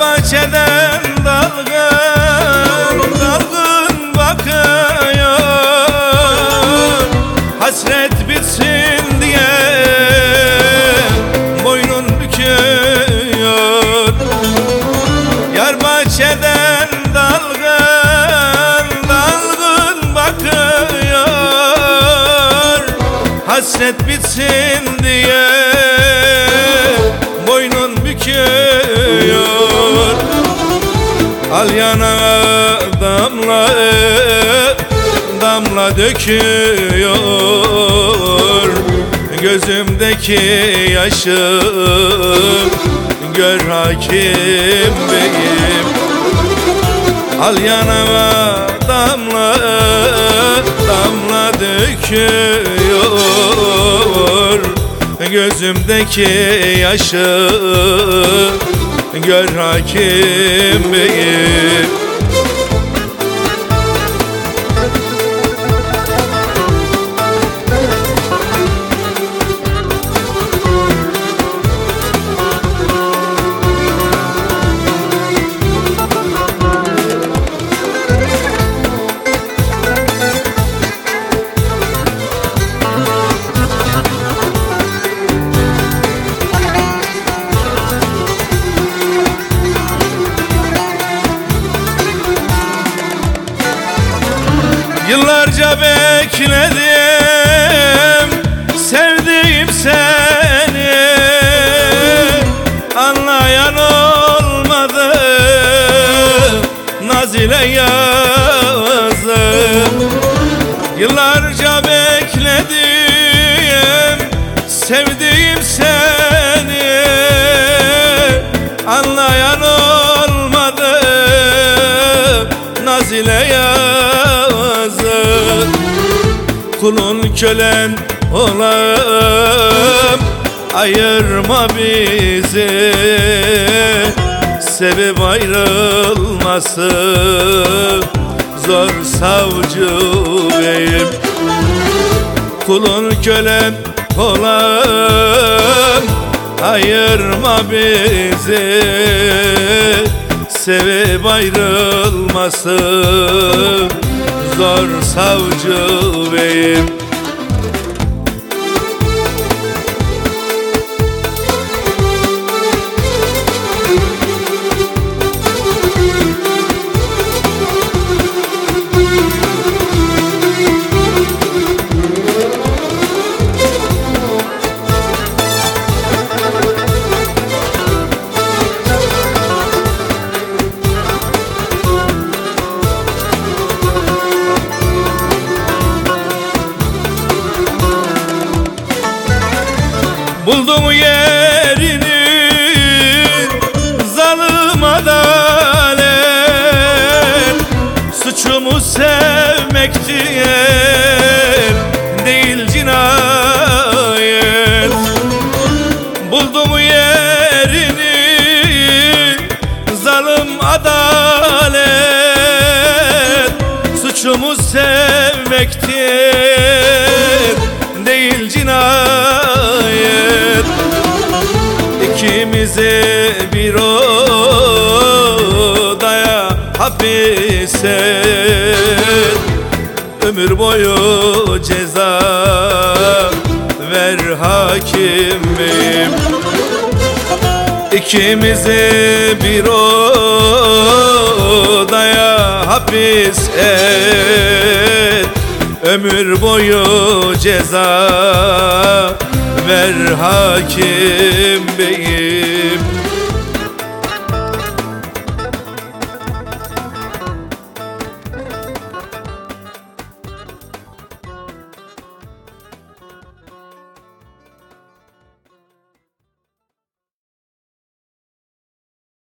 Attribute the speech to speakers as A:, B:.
A: Bahçeden dalgın dalgın bakıyor. Hasret bitsin diye boynun büküyor. Yar bahçeden dalgın dalgın bakıyor. Hasret bitsin diye Al yana damla damla döküyor. Gözümdeki yaşı gör hakim beyim. Al yanıma damla damla döküyor. Gözümdeki yaşı gör hakim beyim Yıllarca bekledim Sevdiğim seni. Anlayan olmadı Nazile yazım Yıllarca bekledim Sevdiğim seni Kulun kölen olam Ayırma bizi Sebep ayrılması Zor savcı beyim. Kulun kölen olam Ayırma bizi Sevip ayrılması Zor savcı beyim sevmektir değil cinayet. Buldum yerini zalim adalet. Suçumu sevmektir değil cinayet. İkimizi bir odaya hapise Ömür boyu ceza ver hakimim. İkimizi bir odaya hapis et. Ömür boyu ceza ver hakim beyim